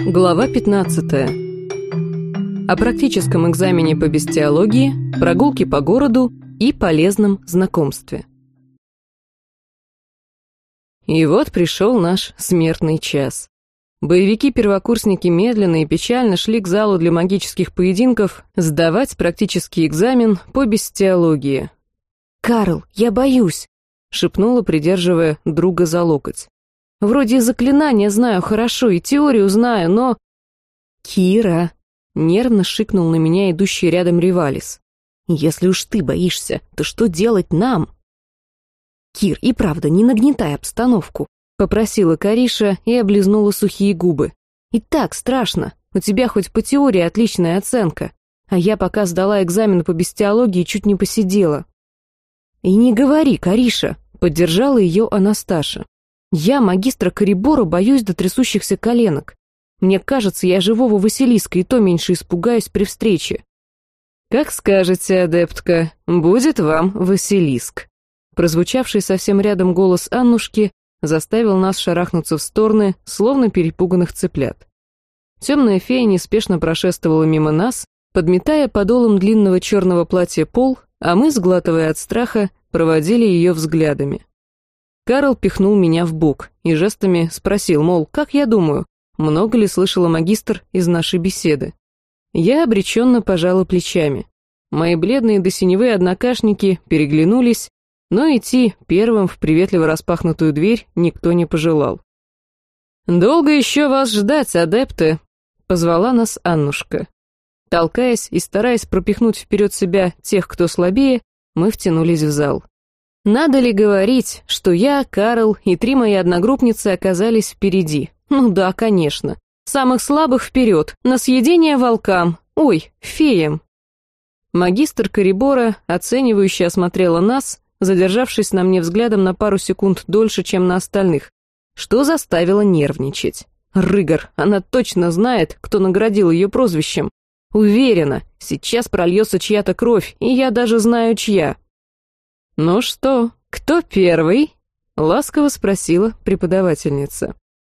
Глава 15. О практическом экзамене по бестиологии, прогулке по городу и полезном знакомстве. И вот пришел наш смертный час. Боевики-первокурсники медленно и печально шли к залу для магических поединков сдавать практический экзамен по бестиологии. «Карл, я боюсь», — шепнула, придерживая друга за локоть. Вроде заклинания знаю хорошо и теорию знаю, но...» «Кира!» — нервно шикнул на меня идущий рядом Ривалис. «Если уж ты боишься, то что делать нам?» «Кир, и правда, не нагнетай обстановку», — попросила Кариша и облизнула сухие губы. «И так страшно. У тебя хоть по теории отличная оценка. А я пока сдала экзамен по бестиологии чуть не посидела». «И не говори, Кариша», — поддержала ее Анасташа. Я, магистра Корибора, боюсь до трясущихся коленок. Мне кажется, я живого Василиска и то меньше испугаюсь при встрече. «Как скажете, адептка, будет вам Василиск». Прозвучавший совсем рядом голос Аннушки заставил нас шарахнуться в стороны, словно перепуганных цыплят. Темная фея неспешно прошествовала мимо нас, подметая подолом длинного черного платья пол, а мы, сглатывая от страха, проводили ее взглядами. Карл пихнул меня в бок и жестами спросил, мол, как я думаю, много ли слышала магистр из нашей беседы. Я обреченно пожала плечами. Мои бледные до синевы однокашники переглянулись, но идти первым в приветливо распахнутую дверь никто не пожелал. «Долго еще вас ждать, адепты?» — позвала нас Аннушка. Толкаясь и стараясь пропихнуть вперед себя тех, кто слабее, мы втянулись в зал. Надо ли говорить, что я, Карл и три мои одногруппницы оказались впереди? Ну да, конечно. Самых слабых вперед, на съедение волкам, ой, феям. Магистр Корибора оценивающе осмотрела нас, задержавшись на мне взглядом на пару секунд дольше, чем на остальных, что заставило нервничать. Рыгор, она точно знает, кто наградил ее прозвищем. Уверена, сейчас прольется чья-то кровь, и я даже знаю чья. «Ну что, кто первый?» — ласково спросила преподавательница.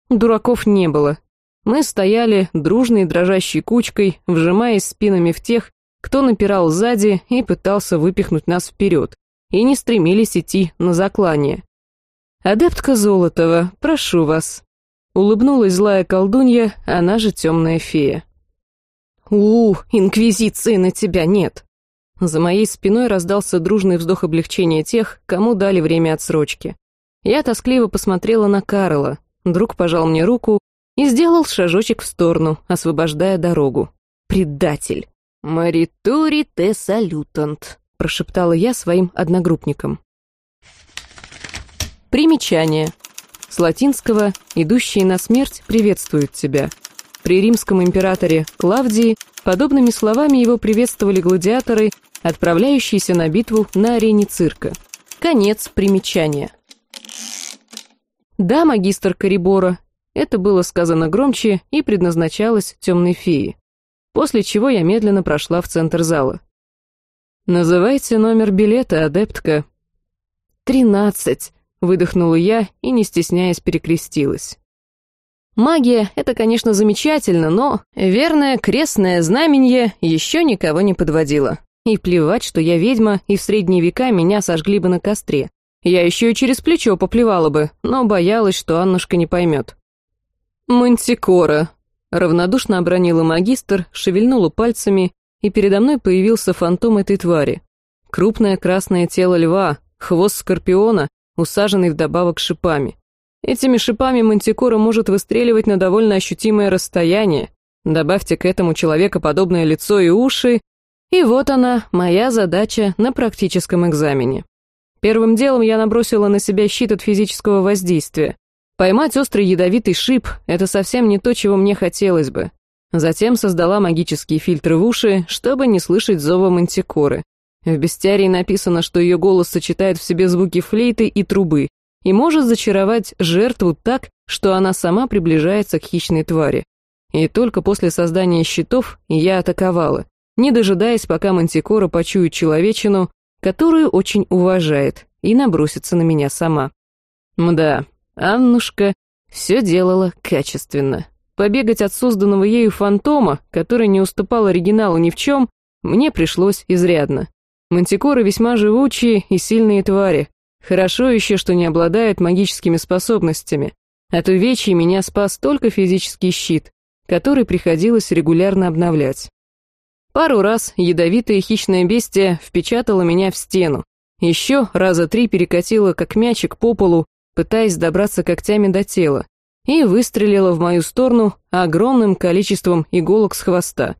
Дураков не было. Мы стояли дружной дрожащей кучкой, вжимаясь спинами в тех, кто напирал сзади и пытался выпихнуть нас вперед, и не стремились идти на заклание. «Адептка Золотова, прошу вас», — улыбнулась злая колдунья, она же темная фея. «У, инквизиции на тебя нет», за моей спиной раздался дружный вздох облегчения тех, кому дали время отсрочки. Я тоскливо посмотрела на Карла. Друг пожал мне руку и сделал шажочек в сторону, освобождая дорогу. «Предатель!» «Маритури те салютант», — прошептала я своим одногруппникам. Примечание. С латинского «идущие на смерть приветствуют тебя». При римском императоре Клавдии подобными словами его приветствовали гладиаторы отправляющийся на битву на арене цирка. Конец примечания. «Да, магистр Корибора», это было сказано громче и предназначалось темной фее. После чего я медленно прошла в центр зала. «Называйте номер билета, адептка». «Тринадцать», — выдохнула я и, не стесняясь, перекрестилась. Магия — это, конечно, замечательно, но верное крестное знаменье еще никого не подводило. И плевать, что я ведьма, и в средние века меня сожгли бы на костре. Я еще и через плечо поплевала бы, но боялась, что Аннушка не поймет. «Мантикора», — равнодушно обронила магистр, шевельнула пальцами, и передо мной появился фантом этой твари. Крупное красное тело льва, хвост скорпиона, усаженный вдобавок шипами. Этими шипами мантикора может выстреливать на довольно ощутимое расстояние. Добавьте к этому человекоподобное лицо и уши, и вот она, моя задача на практическом экзамене. Первым делом я набросила на себя щит от физического воздействия. Поймать острый ядовитый шип — это совсем не то, чего мне хотелось бы. Затем создала магические фильтры в уши, чтобы не слышать зова мантикоры. В бестиарии написано, что ее голос сочетает в себе звуки флейты и трубы и может зачаровать жертву так, что она сама приближается к хищной твари. И только после создания щитов я атаковала не дожидаясь, пока Мантикора почует человечину, которую очень уважает, и набросится на меня сама. Мда, Аннушка все делала качественно. побегать от созданного ею фантома, который не уступал оригиналу ни в чем, мне пришлось изрядно. Мантикоры весьма живучие и сильные твари. Хорошо еще, что не обладают магическими способностями. От увечий меня спас только физический щит, который приходилось регулярно обновлять. Пару раз ядовитое хищное бестие впечатало меня в стену. Еще раза три перекатило, как мячик, по полу, пытаясь добраться когтями до тела, и выстрелила в мою сторону огромным количеством иголок с хвоста.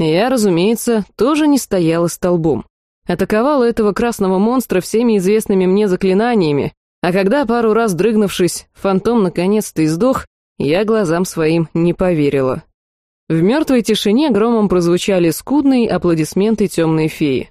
Я, разумеется, тоже не стояла столбом. Атаковала этого красного монстра всеми известными мне заклинаниями, а когда, пару раз дрыгнувшись, фантом наконец-то издох, я глазам своим не поверила. В мертвой тишине громом прозвучали скудные аплодисменты темной феи.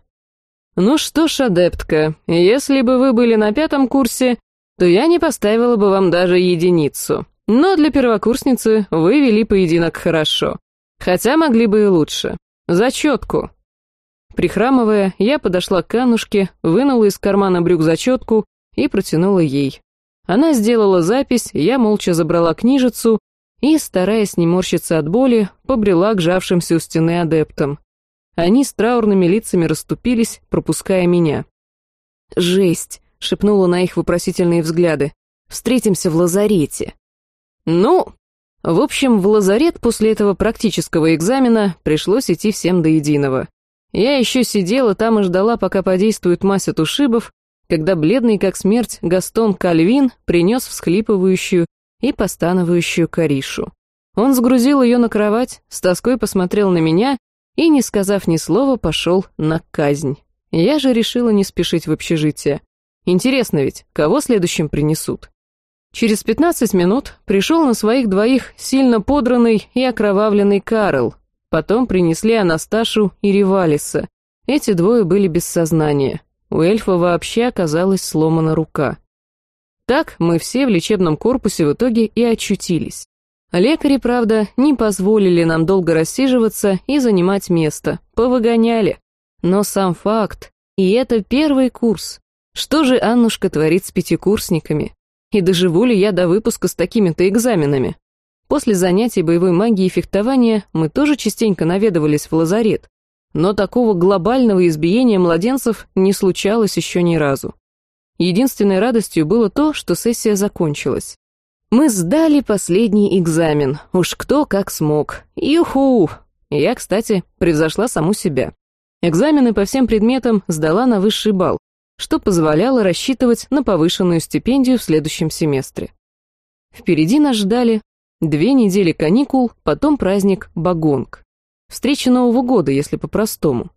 «Ну что ж, адептка, если бы вы были на пятом курсе, то я не поставила бы вам даже единицу. Но для первокурсницы вы вели поединок хорошо. Хотя могли бы и лучше. Зачетку». Прихрамывая, я подошла к Аннушке, вынула из кармана брюк зачетку и протянула ей. Она сделала запись, я молча забрала книжицу и, стараясь не морщиться от боли, побрела к жавшимся у стены адептам. Они с траурными лицами расступились, пропуская меня. «Жесть!» — шепнула на их вопросительные взгляды. «Встретимся в лазарете». «Ну...» В общем, в лазарет после этого практического экзамена пришлось идти всем до единого. Я еще сидела там и ждала, пока подействует мазь от ушибов, когда бледный как смерть Гастон Кальвин принес всхлипывающую и постановающую Каришу. Он сгрузил ее на кровать, с тоской посмотрел на меня и, не сказав ни слова, пошел на казнь. Я же решила не спешить в общежитие. Интересно ведь, кого следующим принесут? Через пятнадцать минут пришел на своих двоих сильно подранный и окровавленный Карл. Потом принесли Анасташу и Ривалиса. Эти двое были без сознания. У эльфа вообще оказалась сломана рука. Так мы все в лечебном корпусе в итоге и очутились. Лекари, правда, не позволили нам долго рассиживаться и занимать место, повыгоняли. Но сам факт, и это первый курс. Что же Аннушка творит с пятикурсниками? И доживу ли я до выпуска с такими-то экзаменами? После занятий боевой магии и фехтования мы тоже частенько наведывались в лазарет, но такого глобального избиения младенцев не случалось еще ни разу. Единственной радостью было то, что сессия закончилась. Мы сдали последний экзамен, уж кто как смог. Юху! Я, кстати, превзошла саму себя. Экзамены по всем предметам сдала на высший балл, что позволяло рассчитывать на повышенную стипендию в следующем семестре. Впереди нас ждали две недели каникул, потом праздник Багонг. Встреча Нового года, если по-простому.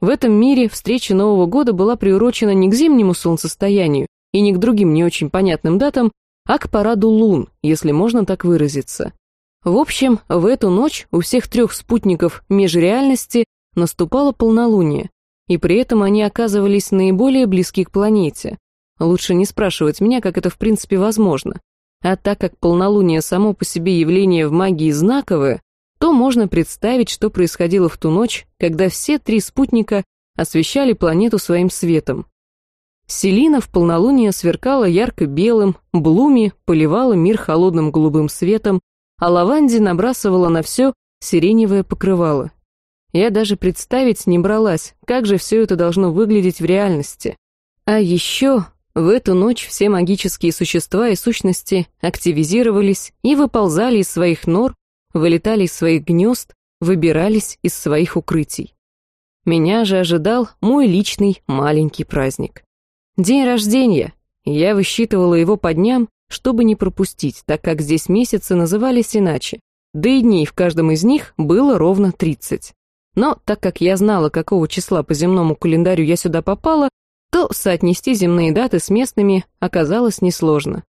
В этом мире встреча Нового года была приурочена не к зимнему солнцестоянию и не к другим не очень понятным датам, а к параду лун, если можно так выразиться. В общем, в эту ночь у всех трех спутников межреальности наступало полнолуние, и при этом они оказывались наиболее близки к планете. Лучше не спрашивать меня, как это в принципе возможно. А так как полнолуние само по себе явление в магии знаковое, то можно представить, что происходило в ту ночь, когда все три спутника освещали планету своим светом. Селина в полнолуние сверкала ярко-белым, Блуми поливала мир холодным голубым светом, а Лаванди набрасывала на все сиреневое покрывало. Я даже представить не бралась, как же все это должно выглядеть в реальности. А еще в эту ночь все магические существа и сущности активизировались и выползали из своих нор вылетали из своих гнезд, выбирались из своих укрытий. Меня же ожидал мой личный маленький праздник. День рождения. Я высчитывала его по дням, чтобы не пропустить, так как здесь месяцы назывались иначе. Да и дней в каждом из них было ровно 30. Но так как я знала, какого числа по земному календарю я сюда попала, то соотнести земные даты с местными оказалось несложно.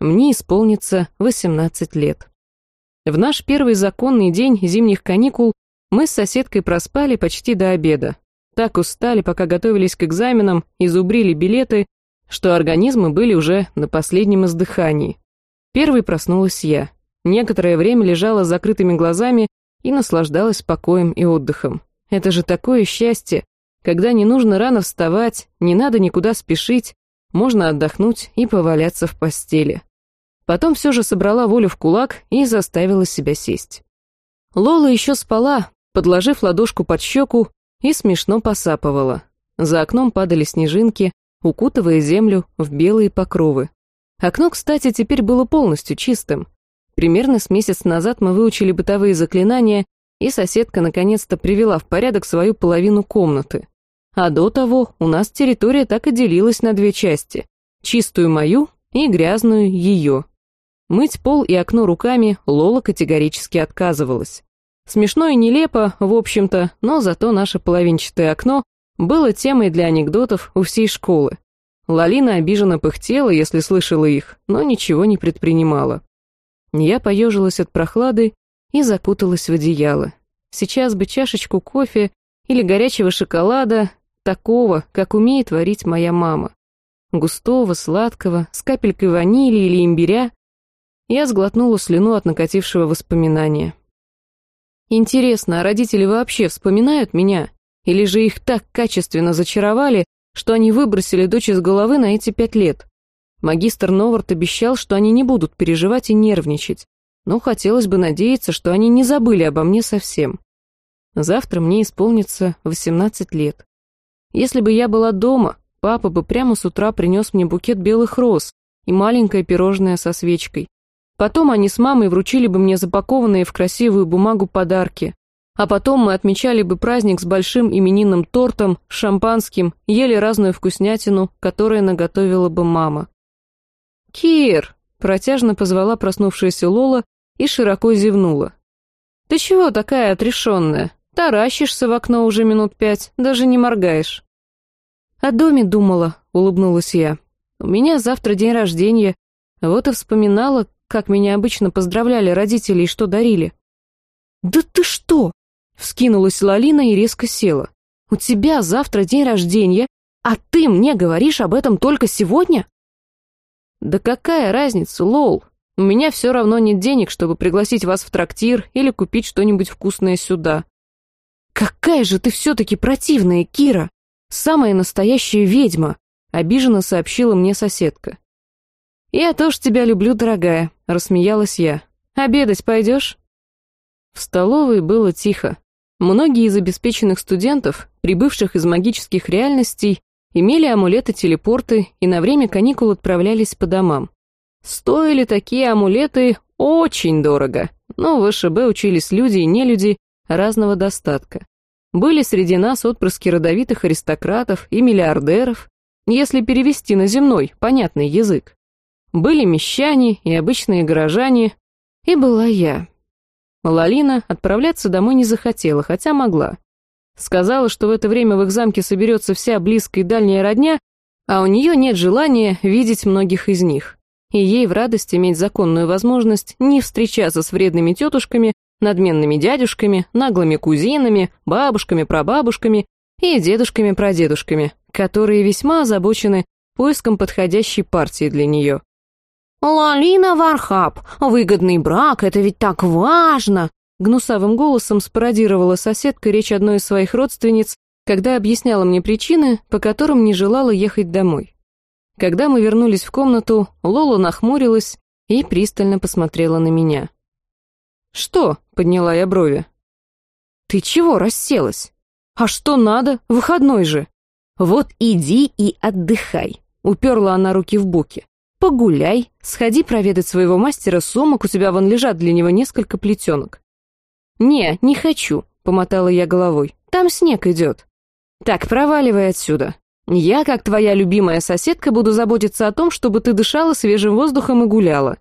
Мне исполнится 18 лет. В наш первый законный день зимних каникул мы с соседкой проспали почти до обеда. Так устали, пока готовились к экзаменам и зубрили билеты, что организмы были уже на последнем издыхании. Первой проснулась я. Некоторое время лежала с закрытыми глазами и наслаждалась покоем и отдыхом. Это же такое счастье, когда не нужно рано вставать, не надо никуда спешить, можно отдохнуть и поваляться в постели. Потом все же собрала волю в кулак и заставила себя сесть. Лола еще спала, подложив ладошку под щеку, и смешно посапывала. За окном падали снежинки, укутывая землю в белые покровы. Окно, кстати, теперь было полностью чистым. Примерно с месяц назад мы выучили бытовые заклинания, и соседка наконец-то привела в порядок свою половину комнаты. А до того у нас территория так и делилась на две части. Чистую мою и грязную ее. Мыть пол и окно руками Лола категорически отказывалась. Смешно и нелепо, в общем-то, но зато наше половинчатое окно было темой для анекдотов у всей школы. Лалина обиженно пыхтела, если слышала их, но ничего не предпринимала. Я поежилась от прохлады и закуталась в одеяло. Сейчас бы чашечку кофе или горячего шоколада, такого, как умеет варить моя мама. Густого, сладкого, с капелькой ванили или имбиря. Я сглотнула слюну от накатившего воспоминания. Интересно, а родители вообще вспоминают меня? Или же их так качественно зачаровали, что они выбросили дочь из головы на эти пять лет? Магистр Новард обещал, что они не будут переживать и нервничать, но хотелось бы надеяться, что они не забыли обо мне совсем. Завтра мне исполнится 18 лет. Если бы я была дома, папа бы прямо с утра принес мне букет белых роз и маленькое пирожное со свечкой. Потом они с мамой вручили бы мне запакованные в красивую бумагу подарки. А потом мы отмечали бы праздник с большим именинным тортом, шампанским, ели разную вкуснятину, которую наготовила бы мама. «Кир!» — протяжно позвала проснувшаяся Лола и широко зевнула. «Ты чего такая отрешенная? Таращишься в окно уже минут пять, даже не моргаешь». «О доме думала», — улыбнулась я. «У меня завтра день рождения, вот и вспоминала, как меня обычно поздравляли родители и что дарили. «Да ты что?» — вскинулась Лалина и резко села. «У тебя завтра день рождения, а ты мне говоришь об этом только сегодня?» «Да какая разница, Лол? У меня все равно нет денег, чтобы пригласить вас в трактир или купить что-нибудь вкусное сюда». «Какая же ты все-таки противная, Кира! Самая настоящая ведьма!» — обиженно сообщила мне соседка. «Я тоже тебя люблю, дорогая», — рассмеялась я. «Обедать пойдешь?» В столовой было тихо. Многие из обеспеченных студентов, прибывших из магических реальностей, имели амулеты-телепорты и на время каникул отправлялись по домам. Стоили такие амулеты очень дорого, но в ВШБ учились люди и нелюди разного достатка. Были среди нас отпрыски родовитых аристократов и миллиардеров, если перевести на земной, понятный язык. Были мещане и обычные горожане, и была я. Лалина отправляться домой не захотела, хотя могла. Сказала, что в это время в их замке соберется вся близкая и дальняя родня, а у нее нет желания видеть многих из них. И ей в радость иметь законную возможность не встречаться с вредными тетушками, надменными дядюшками, наглыми кузинами, бабушками, прабабушками и дедушками-прадедушками, которые весьма озабочены поиском подходящей партии для нее. «Лалина Вархаб, выгодный брак, это ведь так важно!» Гнусавым голосом спародировала соседка речь одной из своих родственниц, когда объясняла мне причины, по которым не желала ехать домой. Когда мы вернулись в комнату, Лола нахмурилась и пристально посмотрела на меня. «Что?» — подняла я брови. «Ты чего расселась? А что надо? Выходной же!» «Вот иди и отдыхай», — уперла она руки в боки. Погуляй, сходи проведать своего мастера сумок, у тебя вон лежат для него несколько плетенок. «Не, не хочу», — помотала я головой. «Там снег идет». «Так, проваливай отсюда. Я, как твоя любимая соседка, буду заботиться о том, чтобы ты дышала свежим воздухом и гуляла».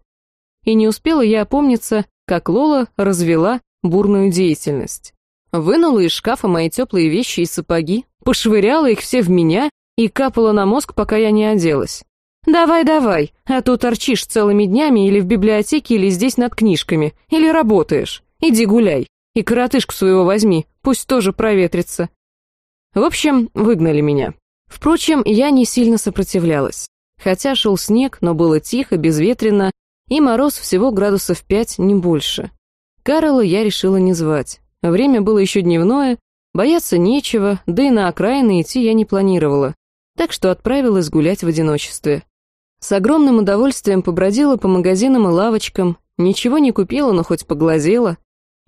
И не успела я опомниться, как Лола развела бурную деятельность. Вынула из шкафа мои теплые вещи и сапоги, пошвыряла их все в меня и капала на мозг, пока я не оделась. «Давай, давай, а то торчишь целыми днями или в библиотеке, или здесь над книжками, или работаешь. Иди гуляй. И коротышку своего возьми, пусть тоже проветрится». В общем, выгнали меня. Впрочем, я не сильно сопротивлялась. Хотя шел снег, но было тихо, безветренно, и мороз всего градусов пять, не больше. Карла я решила не звать. Время было еще дневное, бояться нечего, да и на окраины идти я не планировала, так что отправилась гулять в одиночестве. С огромным удовольствием побродила по магазинам и лавочкам, ничего не купила, но хоть поглазела.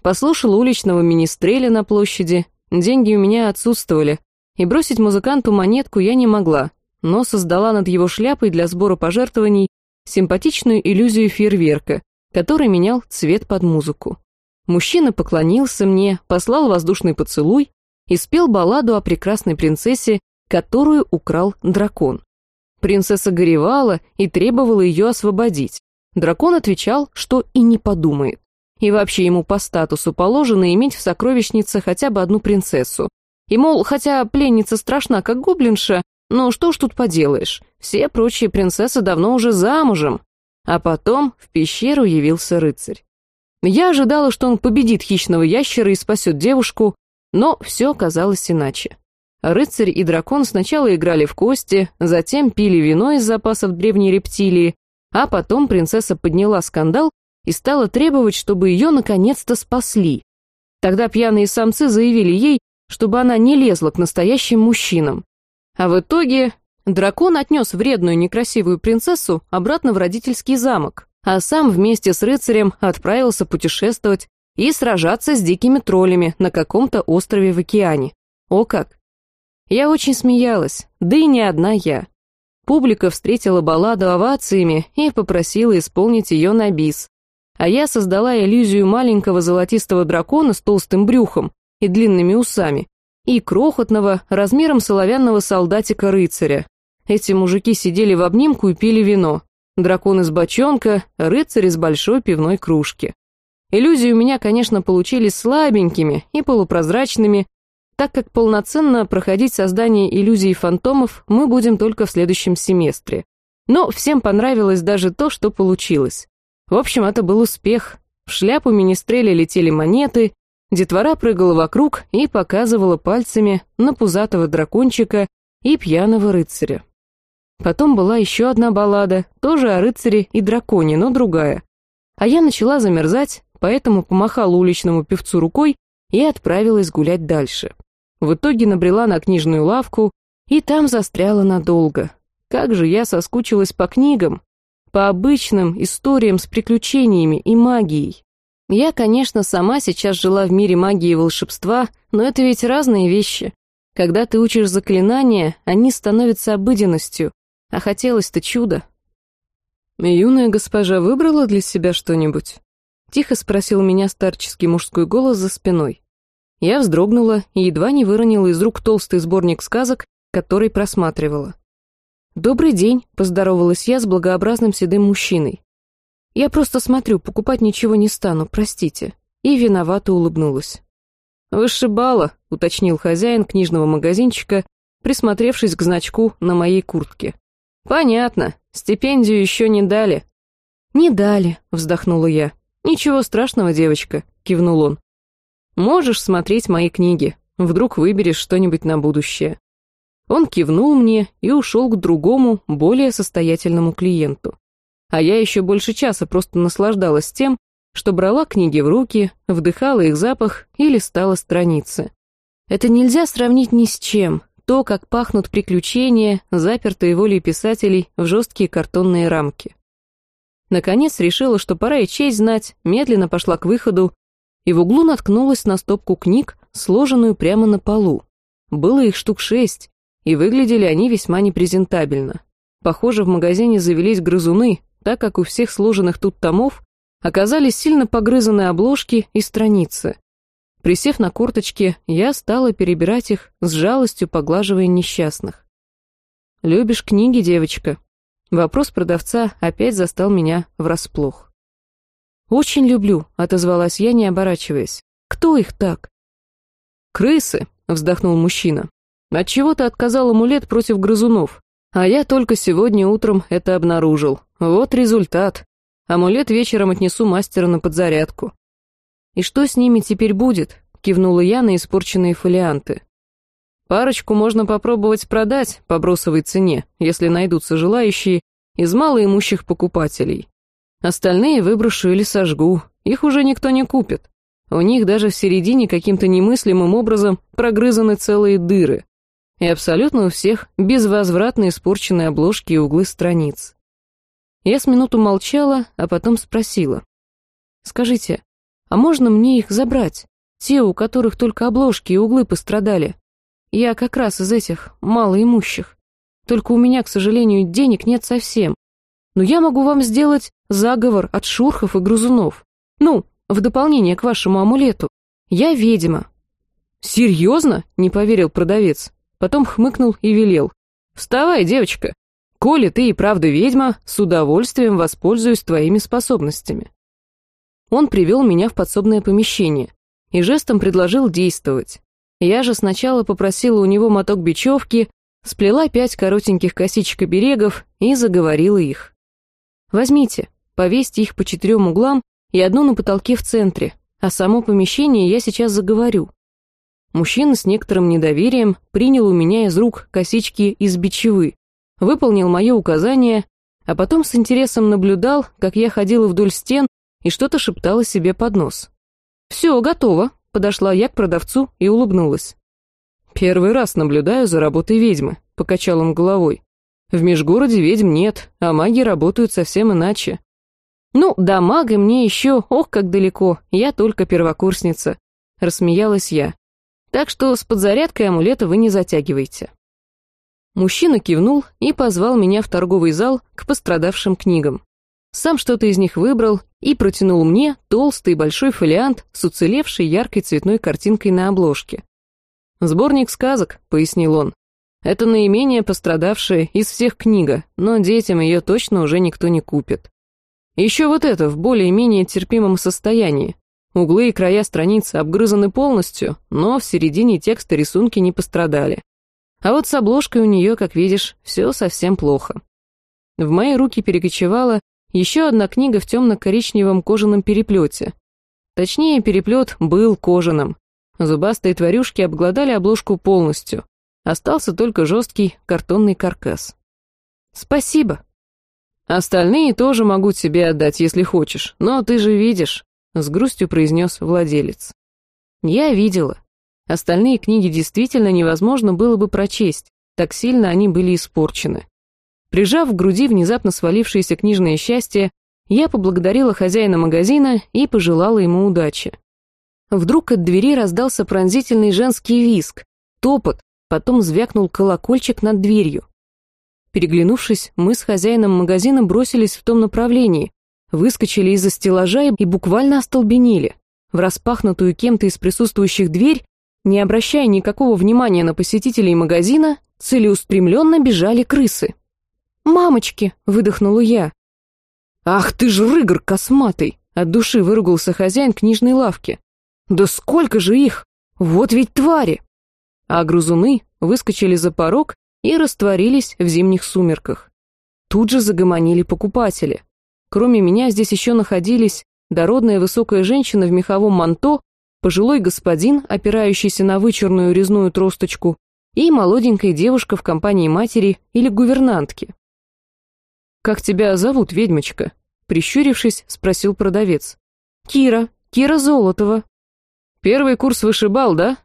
Послушала уличного министреля на площади, деньги у меня отсутствовали, и бросить музыканту монетку я не могла, но создала над его шляпой для сбора пожертвований симпатичную иллюзию фейерверка, который менял цвет под музыку. Мужчина поклонился мне, послал воздушный поцелуй и спел балладу о прекрасной принцессе, которую украл дракон. Принцесса горевала и требовала ее освободить. Дракон отвечал, что и не подумает. И вообще ему по статусу положено иметь в сокровищнице хотя бы одну принцессу. И, мол, хотя пленница страшна, как гоблинша, но что ж тут поделаешь, все прочие принцессы давно уже замужем. А потом в пещеру явился рыцарь. Я ожидала, что он победит хищного ящера и спасет девушку, но все оказалось иначе. Рыцарь и дракон сначала играли в кости, затем пили вино из запасов древней рептилии, а потом принцесса подняла скандал и стала требовать, чтобы ее наконец-то спасли. Тогда пьяные самцы заявили ей, чтобы она не лезла к настоящим мужчинам. А в итоге дракон отнес вредную некрасивую принцессу обратно в родительский замок, а сам вместе с рыцарем отправился путешествовать и сражаться с дикими троллями на каком-то острове в океане. О как! Я очень смеялась, да и не одна я. Публика встретила балладу овациями и попросила исполнить ее на бис. А я создала иллюзию маленького золотистого дракона с толстым брюхом и длинными усами, и крохотного, размером соловянного солдатика-рыцаря. Эти мужики сидели в обнимку и пили вино. Дракон из бочонка, рыцарь из большой пивной кружки. Иллюзии у меня, конечно, получились слабенькими и полупрозрачными, так как полноценно проходить создание иллюзий фантомов мы будем только в следующем семестре. Но всем понравилось даже то, что получилось. В общем, это был успех. В шляпу министреля летели монеты, детвора прыгала вокруг и показывала пальцами на пузатого дракончика и пьяного рыцаря. Потом была еще одна баллада, тоже о рыцаре и драконе, но другая. А я начала замерзать, поэтому помахала уличному певцу рукой и отправилась гулять дальше. В итоге набрела на книжную лавку и там застряла надолго. Как же я соскучилась по книгам, по обычным историям с приключениями и магией. Я, конечно, сама сейчас жила в мире магии и волшебства, но это ведь разные вещи. Когда ты учишь заклинания, они становятся обыденностью, а хотелось-то чудо. Юная госпожа выбрала для себя что-нибудь? Тихо спросил меня старческий мужской голос за спиной. Я вздрогнула и едва не выронила из рук толстый сборник сказок, который просматривала. «Добрый день», — поздоровалась я с благообразным седым мужчиной. «Я просто смотрю, покупать ничего не стану, простите». И виновато улыбнулась. «Вышибала», — уточнил хозяин книжного магазинчика, присмотревшись к значку на моей куртке. «Понятно, стипендию еще не дали». «Не дали», — вздохнула я. «Ничего страшного, девочка», — кивнул он. «Можешь смотреть мои книги, вдруг выберешь что-нибудь на будущее». Он кивнул мне и ушел к другому, более состоятельному клиенту. А я еще больше часа просто наслаждалась тем, что брала книги в руки, вдыхала их запах и листала страницы. Это нельзя сравнить ни с чем, то, как пахнут приключения, запертые волей писателей в жесткие картонные рамки. Наконец решила, что пора и честь знать, медленно пошла к выходу и в углу наткнулась на стопку книг, сложенную прямо на полу. Было их штук шесть, и выглядели они весьма непрезентабельно. Похоже, в магазине завелись грызуны, так как у всех сложенных тут томов оказались сильно погрызанные обложки и страницы. Присев на корточки, я стала перебирать их, с жалостью поглаживая несчастных. «Любишь книги, девочка?» Вопрос продавца опять застал меня врасплох. «Очень люблю», — отозвалась я, не оборачиваясь. «Кто их так?» «Крысы», — вздохнул мужчина. «Отчего ты отказал амулет против грызунов? А я только сегодня утром это обнаружил. Вот результат. Амулет вечером отнесу мастера на подзарядку». «И что с ними теперь будет?» — кивнула я на испорченные фолианты. Парочку можно попробовать продать по бросовой цене, если найдутся желающие из малоимущих покупателей. Остальные выброшу или сожгу, их уже никто не купит. У них даже в середине каким-то немыслимым образом прогрызаны целые дыры. И абсолютно у всех безвозвратно испорченные обложки и углы страниц. Я с минуту молчала, а потом спросила. «Скажите, а можно мне их забрать? Те, у которых только обложки и углы пострадали. Я как раз из этих малоимущих. Только у меня, к сожалению, денег нет совсем. Но я могу вам сделать заговор от шурхов и грызунов. Ну, в дополнение к вашему амулету. Я ведьма». «Серьезно?» — не поверил продавец. Потом хмыкнул и велел. «Вставай, девочка. Коли ты и правда ведьма, с удовольствием воспользуюсь твоими способностями». Он привел меня в подсобное помещение и жестом предложил действовать. Я же сначала попросила у него моток бечевки, сплела пять коротеньких косичек-оберегов и заговорила их. «Возьмите, повесьте их по четырем углам и одну на потолке в центре, а само помещение я сейчас заговорю». Мужчина с некоторым недоверием принял у меня из рук косички из бичевы, выполнил мое указание, а потом с интересом наблюдал, как я ходила вдоль стен и что-то шептала себе под нос. «Все, готово», — подошла я к продавцу и улыбнулась. «Первый раз наблюдаю за работой ведьмы», — покачал он головой. «В межгороде ведьм нет, а маги работают совсем иначе». «Ну, до мага мне еще, ох, как далеко, я только первокурсница», — рассмеялась я. «Так что с подзарядкой амулета вы не затягивайте». Мужчина кивнул и позвал меня в торговый зал к пострадавшим книгам. Сам что-то из них выбрал и протянул мне толстый большой фолиант с уцелевшей яркой цветной картинкой на обложке. «Сборник сказок», — пояснил он. «Это наименее пострадавшая из всех книга, но детям ее точно уже никто не купит. Еще вот это в более-менее терпимом состоянии. Углы и края страницы обгрызаны полностью, но в середине текста рисунки не пострадали. А вот с обложкой у нее, как видишь, все совсем плохо. В мои руки перекочевала еще одна книга в темно-коричневом кожаном переплете. Точнее, переплет был кожаным. Зубастые тварюшки обглодали обложку полностью. Остался только жесткий картонный каркас. «Спасибо». «Остальные тоже могу тебе отдать, если хочешь, но ты же видишь», — с грустью произнес владелец. «Я видела. Остальные книги действительно невозможно было бы прочесть, так сильно они были испорчены. Прижав к груди внезапно свалившееся книжное счастье, я поблагодарила хозяина магазина и пожелала ему удачи. Вдруг от двери раздался пронзительный женский виск, топот, потом звякнул колокольчик над дверью. Переглянувшись, мы с хозяином магазина бросились в том направлении, выскочили из-за стеллажа и буквально остолбенели. В распахнутую кем-то из присутствующих дверь, не обращая никакого внимания на посетителей магазина, целеустремленно бежали крысы. «Мамочки!» — выдохнула я. «Ах ты ж рыгр косматый!» — от души выругался хозяин книжной лавки. «Да сколько же их! Вот ведь твари!» А грузуны выскочили за порог и растворились в зимних сумерках. Тут же загомонили покупатели. Кроме меня здесь еще находились дородная высокая женщина в меховом манто, пожилой господин, опирающийся на вычурную резную тросточку, и молоденькая девушка в компании матери или гувернантки. «Как тебя зовут, ведьмочка?» Прищурившись, спросил продавец. «Кира, Кира Золотова». «Первый курс вышибал, да?»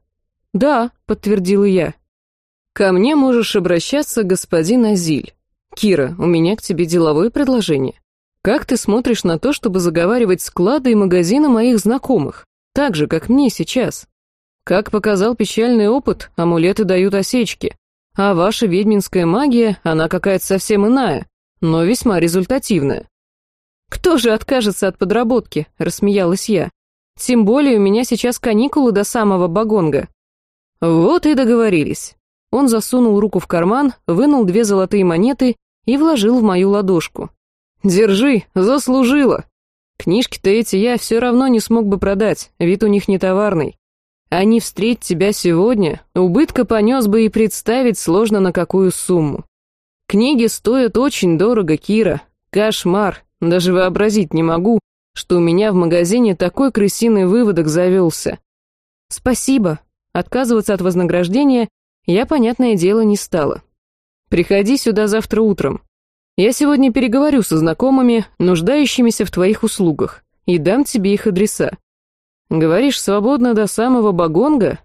«Да», — подтвердила я. «Ко мне можешь обращаться, господин Азиль. Кира, у меня к тебе деловое предложение. Как ты смотришь на то, чтобы заговаривать склады и магазины моих знакомых, так же, как мне сейчас? Как показал печальный опыт, амулеты дают осечки, а ваша ведьминская магия, она какая-то совсем иная но весьма результативная. «Кто же откажется от подработки?» — рассмеялась я. «Тем более у меня сейчас каникулы до самого Багонга». «Вот и договорились». Он засунул руку в карман, вынул две золотые монеты и вложил в мою ладошку. «Держи, заслужила. Книжки-то эти я все равно не смог бы продать, вид у них не товарный. А не встреть тебя сегодня, убытка понес бы и представить сложно на какую сумму. Книги стоят очень дорого, Кира. Кошмар. Даже вообразить не могу, что у меня в магазине такой крысиный выводок завелся. Спасибо. Отказываться от вознаграждения я, понятное дело, не стала. Приходи сюда завтра утром. Я сегодня переговорю со знакомыми, нуждающимися в твоих услугах, и дам тебе их адреса. Говоришь, свободно до самого Багонга?